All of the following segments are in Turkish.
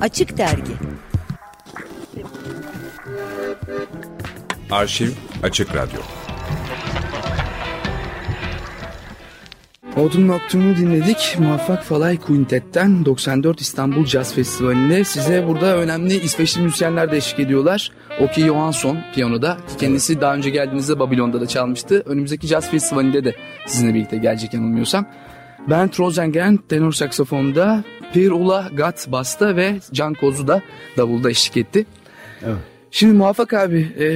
Açık Dergi Arşiv Açık Radyo Autumn Nocturne'u dinledik. Muvaffak Falay Quintet'ten 94 İstanbul Jazz Festivali'nde size burada önemli İsveçli müzisyenler de eşlik ediyorlar. Oki Johansson piyanoda ki kendisi daha önce geldiğinizde Babilon'da da çalmıştı. Önümüzdeki Jazz Festivali'nde de sizinle birlikte gelecek yanılmıyorsam. Bernd Rosengren tenor saksafonda, Pir Ula Gat basta ve Can Kozu da davulda eşlik etti. Evet. Şimdi Muvaffak abi e,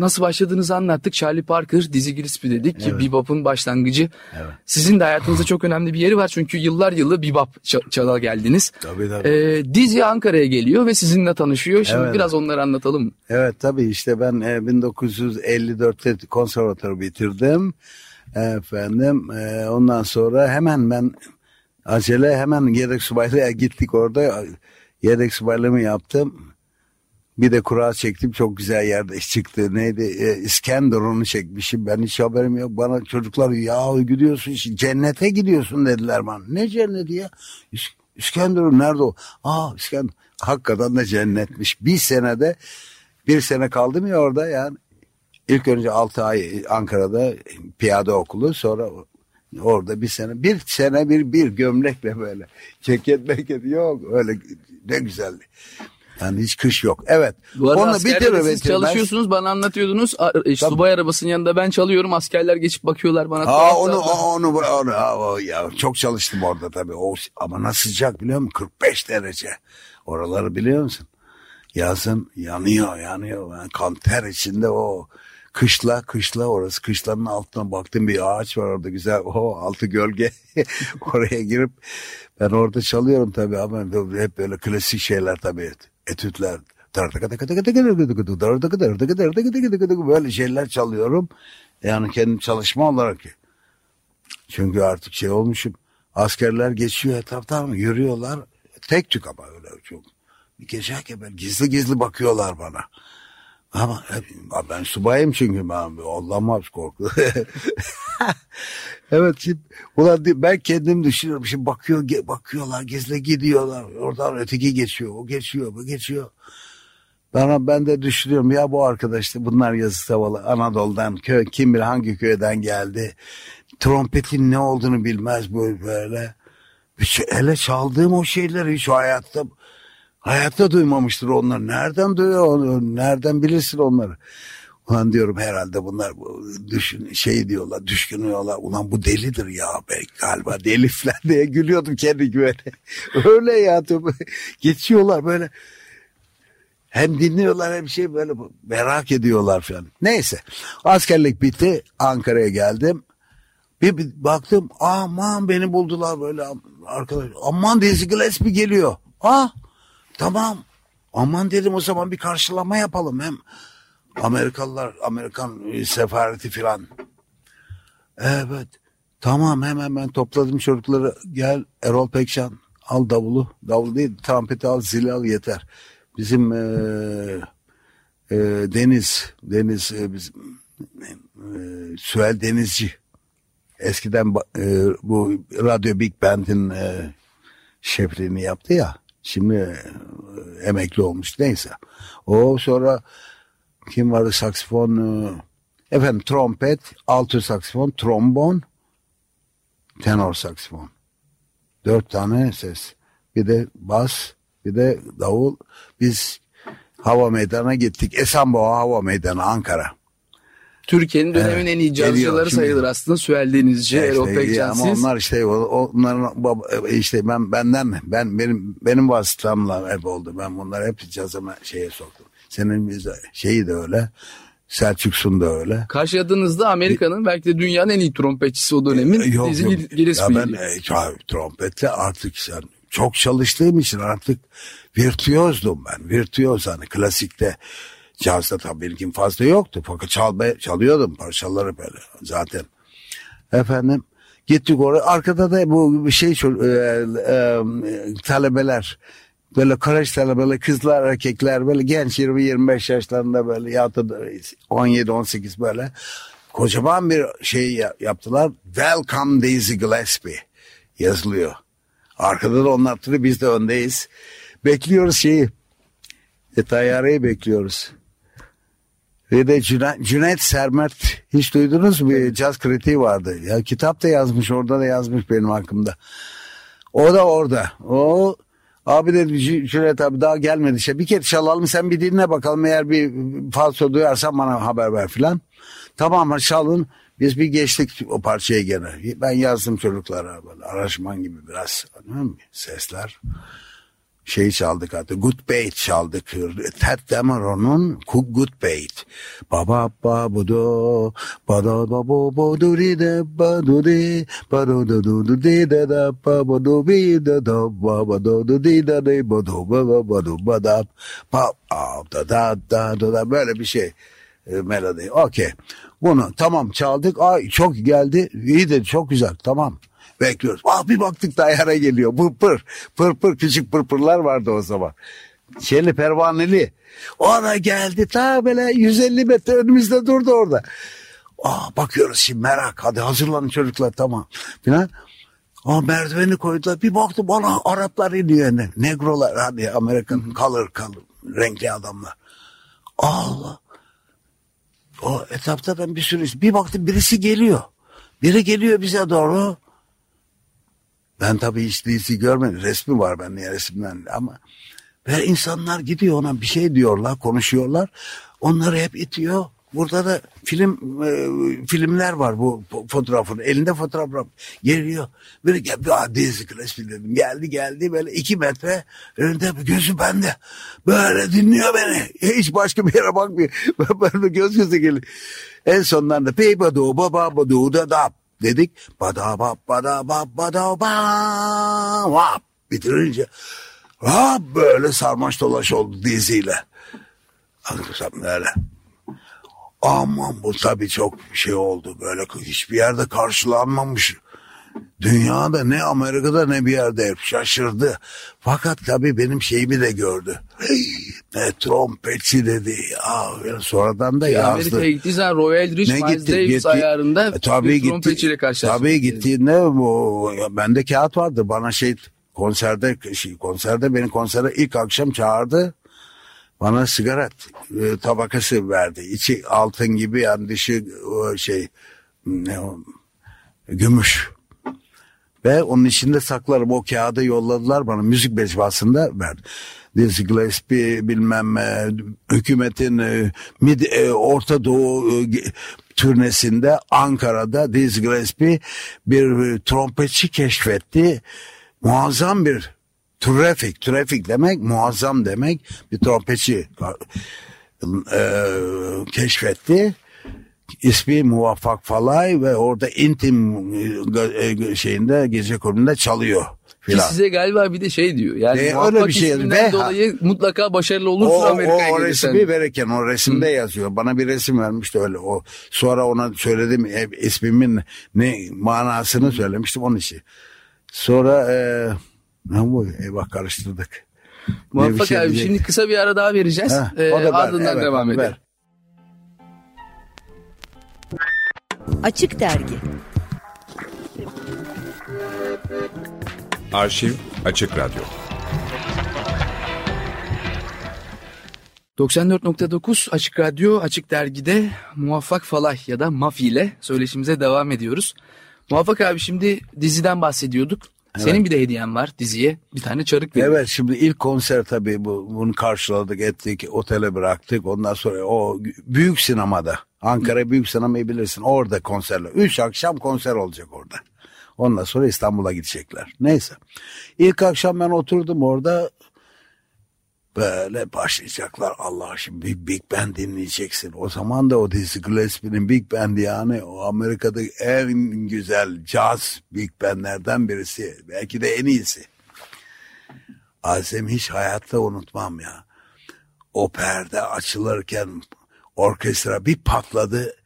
nasıl başladığınızı anlattık. Charlie Parker, Dizzy Gillespie dedik evet. ki bebop'un başlangıcı. Evet. Sizin de hayatınızda çok önemli bir yeri var çünkü yıllar yılı bebop çala geldiniz. Tabii tabii. E, Dizzy Ankara'ya geliyor ve sizinle tanışıyor. Şimdi evet. biraz onları anlatalım. Evet tabii işte ben e, 1954'te konservatuarı bitirdim. Efendim e, ondan sonra hemen ben acele hemen yedek subaylığa gittik orada. Yedek subaylığımı yaptım bir de kura çektim çok güzel yerde çıktı. Neydi? E, İskenderun'u çekmişim. Ben hiç haberim yok. Bana çocuklar ya gidiyorsun cennete gidiyorsun dediler bana. Ne cenneti ya? İs İskenderun nerede o? Aa İskenderun. Hakikaten de cennetmiş. Bir senede bir sene kaldım ya orada yani. İlk önce 6 ay Ankara'da piyade okulu sonra orada bir sene bir sene bir bir gömlekle böyle ceket meket yok öyle ne güzeldi. Yani hiç kış yok. Evet. Bu arada Onu bitir siz çalışıyorsunuz bana anlatıyordunuz. E, subay arabasının yanında ben çalıyorum. Askerler geçip bakıyorlar bana. Ha onu, onu, onu, onu, o, ya, çok çalıştım orada tabii. O, ama nasıl sıcak biliyor musun? 45 derece. Oraları biliyor musun? Yazın yanıyor yanıyor. Yani kan ter içinde o kışla kışla orası kışlanın altına baktım bir ağaç var orada güzel o altı gölge oraya girip ben orada çalıyorum tabii ama hep böyle klasik şeyler tabii etütler böyle şeyler çalıyorum. Yani kendim çalışma olarak. Çünkü artık şey olmuşum. Askerler geçiyor etraftan yürüyorlar. Tek tük ama öyle çok. Geçerken ben gizli gizli bakıyorlar bana. Ama ben subayım çünkü ben olmaz korku. evet şimdi ulan ben kendim düşünüyorum. Şimdi bakıyor bakıyorlar gizli gidiyorlar. Oradan öteki geçiyor. O geçiyor bu geçiyor. Bana ben de düşünüyorum ya bu arkadaşlar bunlar yazı tavalı Anadolu'dan köy kim bilir hangi köyden geldi. Trompetin ne olduğunu bilmez böyle böyle. Şey, hele çaldığım o şeyleri hiç hayatta Hayatta duymamıştır onlar. Nereden duyuyor? Nereden bilirsin onları? Ulan diyorum herhalde bunlar düşün, şey diyorlar, düşkün diyorlar. Ulan bu delidir ya be galiba deli falan diye gülüyordum kendi güvene. Öyle ya geçiyorlar böyle. Hem dinliyorlar hem şey böyle merak ediyorlar falan. Neyse askerlik bitti Ankara'ya geldim. Bir, bir baktım aman beni buldular böyle arkadaş. Aman Dizzy Gillespie geliyor. Ah Tamam. Aman dedim o zaman bir karşılama yapalım hem Amerikalılar, Amerikan sefareti filan. Evet. Tamam hemen ben topladım çocukları. Gel Erol Pekşan al davulu. Davul değil trompeti al zili al yeter. Bizim e, e, Deniz, Deniz e, bizim e, Süel Denizci. Eskiden e, bu Radyo Big Band'in e, şefliğini yaptı ya. Şimdi e, emekli olmuş neyse. O sonra kim vardı saksifon e, efendim trompet, altı saksifon, trombon, tenor saksifon. Dört tane ses. Bir de bas, bir de davul. Biz hava meydana gittik. Esenboğa Hava Meydanı Ankara. Türkiye'nin dönemin evet, en iyi cazcıları sayılır aslında. Süel Denizci, işte, Erol Pekcan Ama onlar işte onların işte ben benden ben benim benim vasıtamla hep oldu. Ben bunları hep cazıma şeye soktum. Senin şeyi de öyle. Selçuksun da öyle. Karşıladığınızda Amerika'nın belki de dünyanın en iyi trompetçisi o dönemin. E, yok, yok. Ya ben e, trompetle artık sen çok çalıştığım için artık virtüözdum ben. Virtüöz hani klasikte Cazda tabii bilgim fazla yoktu. Fakat çalmaya, çalıyordum parçaları böyle zaten. Efendim gittik oraya. Arkada da bu şey e, e, talebeler böyle kolej talebeler kızlar erkekler böyle genç 20-25 yaşlarında böyle ya da 17-18 böyle kocaman bir şey yaptılar. Welcome Daisy Gillespie yazılıyor. Arkada da onlar biz de öndeyiz. Bekliyoruz şeyi. E, tayyareyi bekliyoruz. Ve de Cüneyt, Sermert hiç duydunuz mu? Bir caz kritiği vardı. Ya kitap da yazmış orada da yazmış benim hakkımda. O da orada. O abi dedi Cüneyt abi daha gelmedi işte. Bir kere çalalım sen bir dinle bakalım eğer bir falso duyarsan bana haber ver filan. Tamam çalın. Biz bir geçtik o parçaya gene. Ben yazdım çocuklara böyle aranjman gibi biraz sesler şey çaldık hatta Good Bait çaldık. Ted Dameron'un Good Bait. Baba ba bu do ba ba bu bu du di de ba du di ba do du du du di de da ba ba du bi de da ba ba do du di da de ba do ba ba ba du ba da pa da da da da da böyle bir şey e, melodi. Okey. Bunu tamam çaldık. Ay çok geldi. İyi dedi çok güzel. Tamam. Bekliyoruz. Ah bir baktık daire geliyor. Pır pır. Pır pır küçük pırpırlar vardı o zaman. Şeyli pervaneli. Ona geldi ta böyle 150 metre önümüzde durdu orada. Aa bakıyoruz şimdi merak. Hadi hazırlanın çocuklar tamam. Falan. Aa merdiveni koydular. Bir baktım bana Araplar iniyor. Ne? Negrolar hani Amerikan kalır kalır. Renkli adamlar. Allah. O etapta ben bir sürü bir baktım birisi geliyor. Biri geliyor bize doğru. Ben tabii hiç değilsi görmedim. Resmi var bende resimden ama ve insanlar gidiyor ona bir şey diyorlar, konuşuyorlar. Onları hep itiyor. Burada da film e, filmler var bu fotoğrafın. Elinde fotoğraf. Geliyor. Böyle gel bir Daisy Gillespie dedim. Geldi geldi böyle iki metre önünde gözü bende. Böyle dinliyor beni. Hiç başka bir yere bakmıyor. Böyle göz göze geliyor. En sonunda da pey badu baba badu da da dedik. Bada ba bada ba bada ba vap bitirince ha böyle sarmaş dolaş oldu diziyle. Arkadaşlar böyle. Aman bu tabii çok şey oldu böyle hiçbir yerde karşılanmamış. Dünyada ne Amerika'da ne bir yerde şaşırdı. Fakat tabii benim şeyimi de gördü. Hey, ne trompetçi dedi. Ya, sonradan da ya yazdı. Amerika'ya gittiği zaman Royal Rich ne gitti, Davis gitti, ayarında e, tabii trompetçiyle karşılaştı. Tabii gittiğinde bu, bende kağıt vardı. Bana şey konserde şey, konserde beni konsere ilk akşam çağırdı. Bana sigara e, tabakası verdi. İçi altın gibi yani dışı o şey ne o, gümüş. Ve onun içinde saklarım o kağıdı yolladılar bana müzik mecbasında verdi. Dizzy Gillespie bilmem e, hükümetin e, mid, e, Orta Doğu e, turnesinde Ankara'da Dizzy Gillespie bir trompetçi keşfetti. Muazzam bir trafik, trafik demek muazzam demek bir trompetçi keşfetti ismi Muvaffak Falay ve orada intim e, şeyinde gece kulübünde çalıyor. Filan. Ki size galiba bir de şey diyor. Yani e, öyle bir şey ve dolayı mutlaka başarılı olursun Amerika'ya o, o resmi verirken o resimde Hı. yazıyor. Bana bir resim vermişti öyle. O sonra ona söyledim e, ismimin ne manasını söylemiştim onun için. Sonra e, ne bu? Eyvah karıştırdık. Muvaffak şey abi diyecek. şimdi kısa bir ara daha vereceğiz. Ha, ee, ardından evet, devam edelim. Açık Dergi Arşiv Açık Radyo 94.9 Açık Radyo Açık Dergi'de Muvaffak Falay ya da Mafi ile söyleşimize devam ediyoruz. Muvaffak abi şimdi diziden bahsediyorduk. Evet. Senin bir de hediyen var diziye. Bir tane çarık veriyor. Evet şimdi ilk konser tabii bu, bunu karşıladık ettik otele bıraktık. Ondan sonra o büyük sinemada Ankara Büyük Sinemayı bilirsin orada konserler. Üç akşam konser olacak orada. Ondan sonra İstanbul'a gidecekler. Neyse. İlk akşam ben oturdum orada böyle başlayacaklar. Allah şimdi Big, Big Band dinleyeceksin. O zaman da o Dizzy Gillespie'nin Big Band yani o Amerika'da en güzel caz Big Band'lerden birisi. Belki de en iyisi. Azem hiç hayatta unutmam ya. O perde açılırken orkestra bir patladı.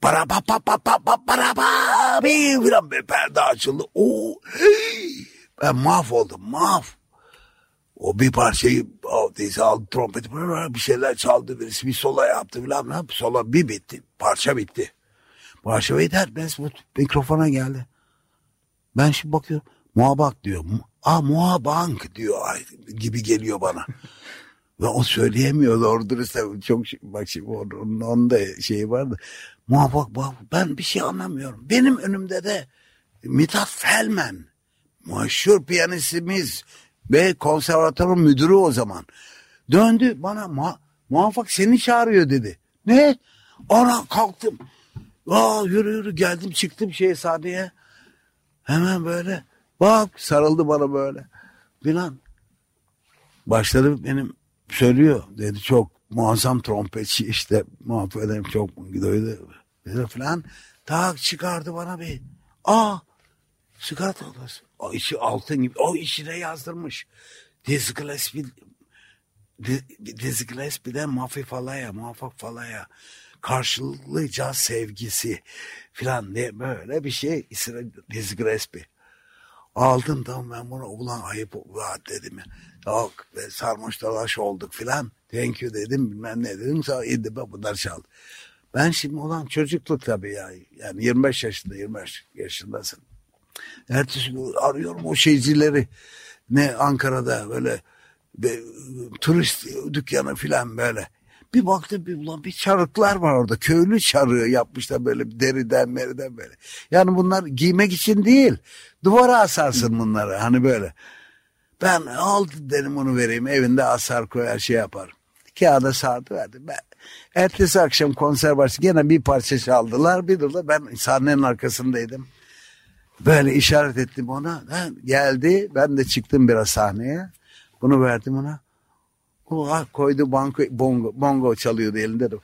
Para pa pa pa pa pa para pa bir filan bir perde açıldı. Oo, hey, ben mahvoldum mahv. O bir parçayı aldıysa aldı trompeti bir şeyler çaldı birisi bir sola yaptı filan. Ne sola bir bitti parça bitti. Parça biter ben mikrofona geldi. Ben şimdi bakıyorum muhabak diyor. Ah muhabank diyor gibi geliyor bana. Ve o söyleyemiyor doğru dürüst. Çok bak şimdi onun, onun da şeyi vardı. Muhabbak bak ben bir şey anlamıyorum. Benim önümde de Mithat Felmen meşhur piyanistimiz ve konservatuarın müdürü o zaman. Döndü bana ma muvaffak seni çağırıyor dedi. Ne? Ona kalktım. Aa, yürü yürü geldim çıktım şey sahneye. Hemen böyle bak sarıldı bana böyle. Bilan başladı benim söylüyor dedi çok muazzam trompetçi işte muhabbet ederim çok gidiyordu dedi falan. Tak çıkardı bana bir aa sigara odası. O içi altın gibi. O içine yazdırmış. Dizzy Gillespie Dizzy Gillespie'den Mafi Falaya, Muvaffak Falaya karşılıklı caz sevgisi filan diye böyle bir şey Dizzy Gillespie. Aldım tamam ben bunu ulan ayıp var dedim. Yok ve sarmış dolaş olduk filan. Thank you dedim bilmem ne dedim. Sonra indi bunlar çaldı. Ben şimdi olan çocukluk tabii ya. Yani 25 yaşında 25 yaşındasın. Ertesi gün arıyorum o şeycileri. Ne Ankara'da böyle bir, turist dükkanı filan böyle. Bir baktım bir ulan bir çarıklar var orada. Köylü çarığı yapmışlar böyle deriden meriden böyle. Yani bunlar giymek için değil. Duvara asarsın bunları hani böyle. Ben aldı dedim onu vereyim evinde asar koyar şey yaparım. Kağıda sardı verdim. Ben, ertesi akşam konser başladı. Gene bir parça çaldılar. Bir de ben sahnenin arkasındaydım. Böyle işaret ettim ona. Ha, geldi. Ben de çıktım biraz sahneye. Bunu verdim ona. Ah, koydu banko, bongo, bongo çalıyordu elinde de.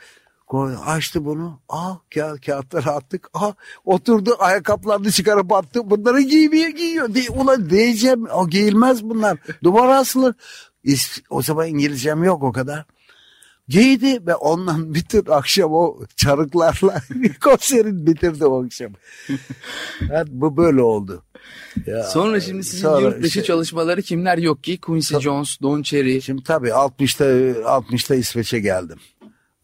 Koy, açtı bunu. Ah kağıt, kağıtları attık. Ah oturdu ayakkabılarını çıkarıp attı. Bunları giymeye giyiyor. De, ulan diyeceğim o giyilmez bunlar. Duvara asılır. O zaman İngilizcem yok o kadar. Giydi ve ondan bütün akşam o çarıklarla konserin bitirdi o akşam. yani bu böyle oldu. Ya, sonra şimdi sizin sonra yurt dışı işte, çalışmaları kimler yok ki? Quincy tabii, Jones, Don Cherry. Şimdi tabii 60'ta 60'ta İsveç'e geldim.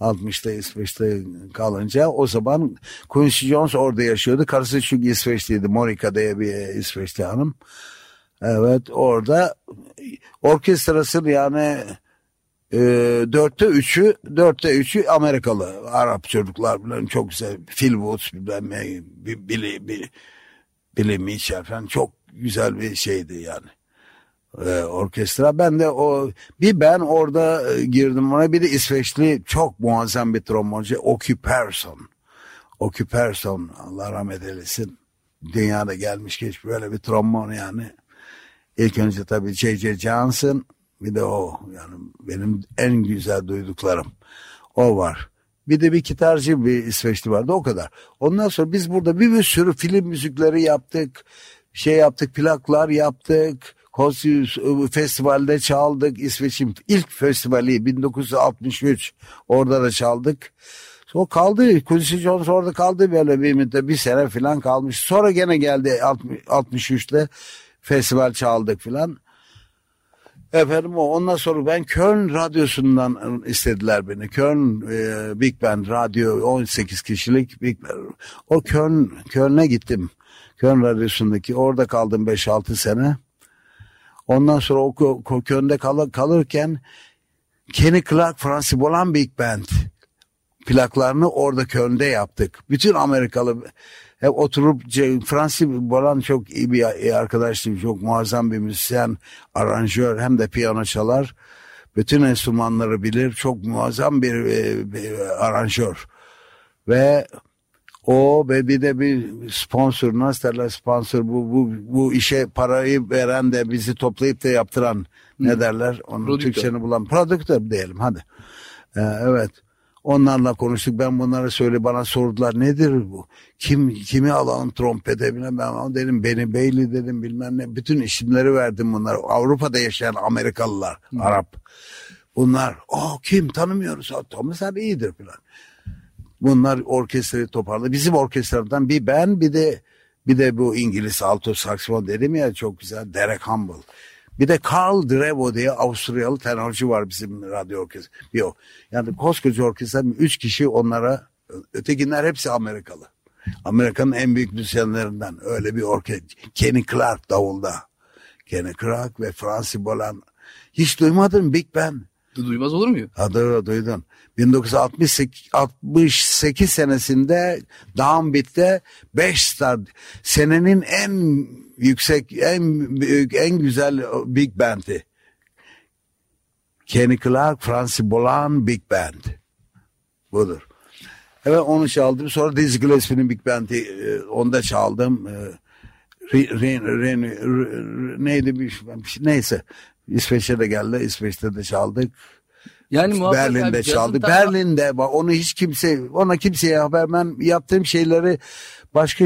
60'ta İsveç'te kalınca o zaman Quincy Jones orada yaşıyordu. Karısı çünkü İsveçliydi. Monica diye bir İsveçli hanım. Evet orada orkestrası yani e, dörtte üçü dörtte üçü Amerikalı Arap çocuklar bilen çok güzel Phil Woods bilmem Billy, Billy, Mitchell falan çok güzel bir şeydi yani e, orkestra. Ben de o bir ben orada e, girdim ona bir de İsveçli çok muazzam bir tromboncu Oki Persson. Oki Persson Allah rahmet eylesin. Dünyada gelmiş geç böyle bir trombon yani. İlk önce tabii J.J. Johnson bir de o yani benim en güzel duyduklarım o var. Bir de bir gitarcı bir İsveçli vardı o kadar. Ondan sonra biz burada bir, bir sürü film müzikleri yaptık. Şey yaptık plaklar yaptık. Kosyus ıı, festivalde çaldık. İsveç'in ilk festivali 1963 orada da çaldık. O kaldı. Quincy Jones orada kaldı böyle bir müddet bir sene falan kalmış. Sonra gene geldi 63'te festival çaldık falan. Efendim o ondan sonra ben Köln radyosundan istediler beni. Köln e, Big Band radyo 18 kişilik Big Band. O Köln Köln'e gittim. Köln radyosundaki orada kaldım 5-6 sene. Ondan sonra o, o Köln'de kal, kalırken Kenny Clark Francis Bolan Big Band plaklarını orada Köln'de yaptık. Bütün Amerikalı hep oturup Fransız Bolan çok iyi bir arkadaştı. Çok muazzam bir müzisyen, aranjör hem de piyano çalar. Bütün enstrümanları bilir. Çok muazzam bir, e, bir aranjör. Ve o ve bir de bir sponsor nasıl derler sponsor bu, bu, bu işe parayı veren de bizi toplayıp da yaptıran Hı. ne derler onun Türkçeni bulan prodüktör diyelim hadi. Ee, evet. Onlarla konuştuk. Ben bunları söyle bana sordular. Nedir bu? Kim kimi alan trompete bilmem ben dedim beni Beyli dedim bilmem ne. Bütün isimleri verdim bunlar. Avrupa'da yaşayan Amerikalılar, Hı. Arap. Bunlar oh kim tanımıyoruz. Thomas abi iyidir falan. Bunlar orkestrayı toparladı. Bizim orkestradan bir ben bir de bir de bu İngiliz alto saksifon dedim ya çok güzel Derek Humble. Bir de Carl Drevo diye Avusturyalı tenorcu var bizim radyo orkestra. Yok. Yani koskoca orkestra üç kişi onlara ötekiler hepsi Amerikalı. Amerika'nın en büyük müzisyenlerinden öyle bir orkestra. Kenny Clark davulda. Kenny Clark ve Francis Bolan. Hiç duymadın Big Band? Duymaz olur muyum? Adı duydun. 1968 68 senesinde Downbeat'te 5 star senenin en yüksek en büyük en güzel big band'i. Kenny Clark, Francis Bolan Big Band. Budur. Evet onu çaldım. Sonra Dizzy Gillespie'nin Big Band'i e, onda çaldım. E, neydi bir, şey, neyse. İsveç'e de geldi. İsveç'te de çaldık. Yani Berlin'de abi, çaldık. Berlin'de bak onu hiç kimse ona kimseye haber ben yaptığım şeyleri başka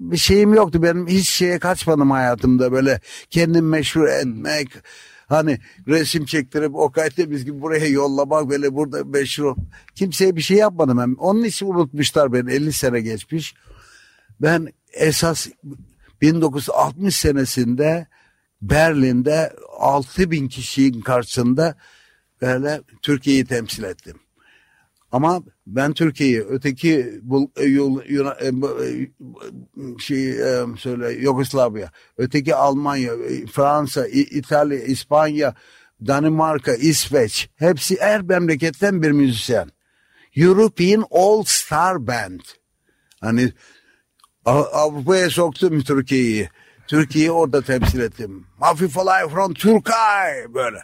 bir şeyim yoktu. Benim hiç şeye kaçmadım hayatımda böyle kendim meşhur etmek. Hani resim çektirip o biz gibi buraya yollamak böyle burada meşhur. Kimseye bir şey yapmadım ben. Onun için unutmuşlar beni 50 sene geçmiş. Ben esas 1960 senesinde Berlin'de 6 bin kişinin karşısında böyle Türkiye'yi temsil ettim. Ama ben Türkiye'yi öteki bu, e, yol, Yunan, e, e, şey söyle Yugoslavya, öteki Almanya, Fransa, İtalya, İspanya, Danimarka, İsveç hepsi her memleketten bir müzisyen. European All Star Band. Hani Avrupa'ya soktum Türkiye'yi. Türkiye'yi orada temsil ettim. Mafia Fly from Turkey böyle.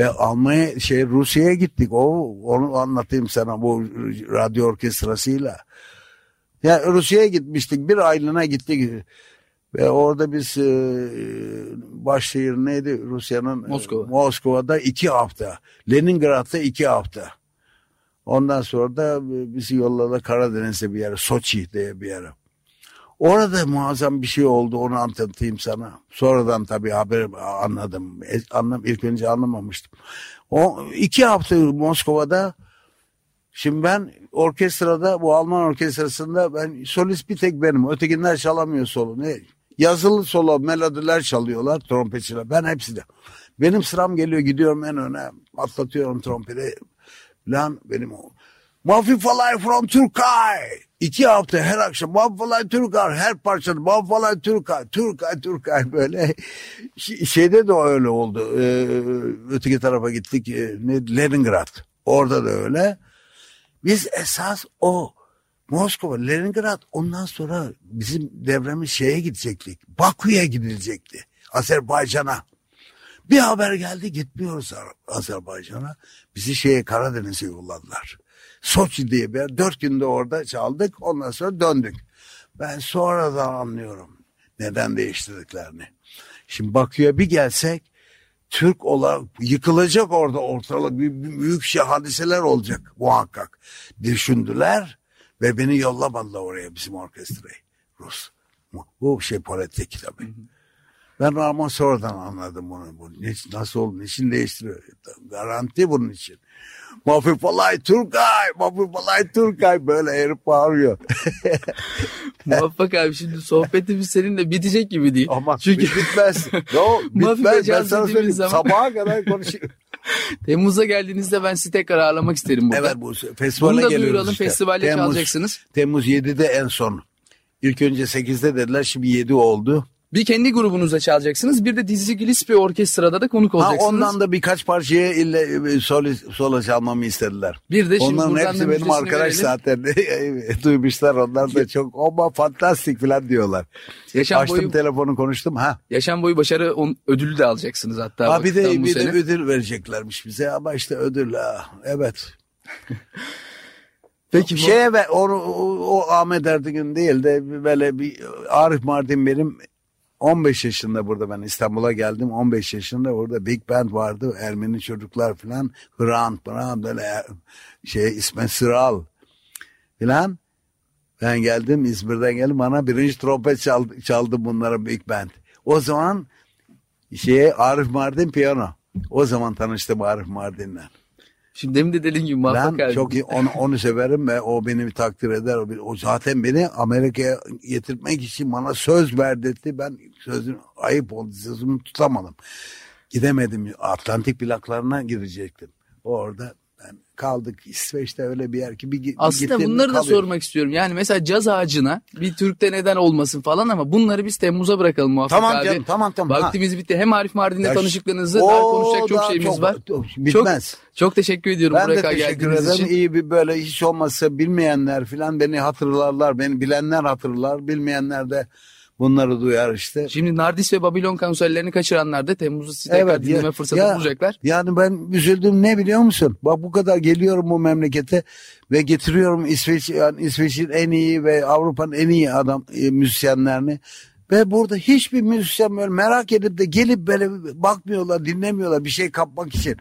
Ve Almanya şey Rusya'ya gittik. O onu anlatayım sana bu radyo orkestrasıyla. Ya Rusya'ya gitmiştik. Bir aylığına gittik. Ve orada biz e, başşehir neydi Rusya'nın? Moskova. Moskova'da iki hafta. Leningrad'da iki hafta. Ondan sonra da bizi yolladı Karadeniz'e bir yere. Soçi diye bir yere. Orada muazzam bir şey oldu onu anlatayım sana. Sonradan tabii haber anladım. Anlam, ilk önce anlamamıştım. O iki hafta Moskova'da şimdi ben orkestrada bu Alman orkestrasında ben solist bir tek benim. Ötekiler çalamıyor solo. Ne? Yazılı solo melodiler çalıyorlar trompetçiler. Ben hepsi de. Benim sıram geliyor gidiyorum en öne atlatıyorum trompeti. Lan benim o. Mafi Falay from Turkey. İki hafta her akşam Mafalay Türkay her parçada Mafalay Türkay Türkay Türkay böyle şeyde de öyle oldu. Ee, öteki tarafa gittik ee, ne, Leningrad orada da öyle. Biz esas o Moskova, Leningrad ondan sonra bizim devremiz şeye gidecektik. Bakü'ye gidilecekti. Azerbaycan'a. Bir haber geldi gitmiyoruz Azerbaycan'a. Bizi şeye Karadeniz'e yolladılar. Soçi diye bir dört günde orada çaldık ondan sonra döndük. Ben sonradan anlıyorum neden değiştirdiklerini. Şimdi Bakü'ye bir gelsek Türk olarak yıkılacak orada ortalık büyük şey hadiseler olacak muhakkak. Düşündüler ve beni yollamadılar oraya bizim orkestrayı. Rus. Bu şey politik tabii. Ben ama sonradan anladım bunu. Bu nasıl oldu, niçin değiştiriyor? Garanti bunun için. Mafi Falay Turkay, Mafi Falay Turkay böyle herif bağırıyor. Muvaffak abi şimdi sohbetimiz seninle bitecek gibi değil. Ama Çünkü bitmez. No, bitmez. ben sana söyleyeyim. Zaman... Sabaha kadar konuşuyorum. Temmuz'a geldiğinizde ben sizi tekrar ağırlamak isterim burada. Evet bu festivale Bunu da duyuralım. Işte. Festivalde Temmuz, çalacaksınız. Temmuz 7'de en son. İlk önce 8'de dediler şimdi 7 oldu. Bir kendi grubunuza çalacaksınız. Bir de Dizzy Gillespie orkestrada da konuk olacaksınız. Ha, ondan da birkaç parçaya ille solo, solo çalmamı istediler. Bir de şimdi Onların hepsi benim arkadaş verelim. zaten. Duymuşlar onlar da çok ama fantastik falan diyorlar. Yaşam Açtım boyu, telefonu konuştum. ha. Yaşam boyu başarı on, ödülü de alacaksınız hatta. Ha, bir de, bir de ödül vereceklermiş bize ama işte ödül ha. Evet. Peki bu... şeye ve o, o, o Ahmet Erdigün değil de böyle bir Arif Mardin benim 15 yaşında burada ben İstanbul'a geldim. 15 yaşında orada Big Band vardı. Ermeni çocuklar falan. Hrant, Hrant böyle şey İsmet Sıral falan. Ben geldim İzmir'den geldim bana birinci trompet çaldı, çaldı bunlara Big Band. O zaman şey Arif Mardin piyano. O zaman tanıştım Arif Mardin'le. Şimdi demin de dediğin gibi muvaffak Ben çok iyi, onu, onu severim ve o beni takdir eder. O, o zaten beni Amerika'ya getirmek için bana söz verdirdi. Ben sözün ayıp oldu sözümü tutamadım. Gidemedim. Atlantik plaklarına girecektim. Orada kaldık İsveç'te öyle bir yer ki bir, bir Aslında gittim, bunları da kalıyoruz. sormak istiyorum. Yani mesela caz ağacına bir Türk'te neden olmasın falan ama bunları biz Temmuz'a bırakalım muvaffak Tamam abi. canım tamam tamam. Ha. Vaktimiz bitti. Hem Arif Mardin'le Ya tanışıklarınızı o daha konuşacak çok şeyimiz çok- var. Bitmez. Çok, çok teşekkür ediyorum Ben de buraya kadar teşekkür geldiğiniz ederim. için. İyi bir böyle hiç olmazsa bilmeyenler filan beni hatırlarlar. Beni bilenler hatırlar. Bilmeyenler de bunları duyar işte. Şimdi Nardis ve Babilon konserlerini kaçıranlar da Temmuz'u size Evet, ya- dinleme fırsatı ya- bulacaklar. Yani ben üzüldüm ne biliyor musun? Bak bu kadar geliyorum bu memlekete ve getiriyorum İsveç yani İsveç'in en iyi ve Avrupa'nın en iyi adam e, müzisyenlerini. Ve burada hiçbir müzisyen böyle merak edip de gelip böyle bakmıyorlar, dinlemiyorlar bir şey kapmak için.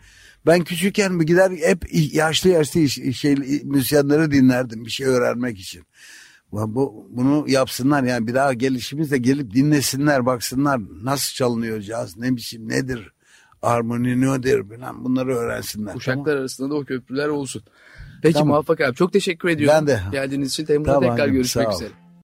Ben küçükken bir gider hep yaşlı yaşlı şey, müzisyenleri dinlerdim bir şey öğrenmek için. Bu, bu- bunu yapsınlar yani bir daha gelişimizde gelip dinlesinler baksınlar nasıl çalınıyor caz ne biçim nedir armoni nedir falan bunları öğrensinler. Kuşaklar arasında da o köprüler olsun. Peki Tamam. muvaffak abi çok teşekkür ediyorum. Ben de. Geldiğiniz için Temmuz'da Tamam tekrar görüşmek üzere.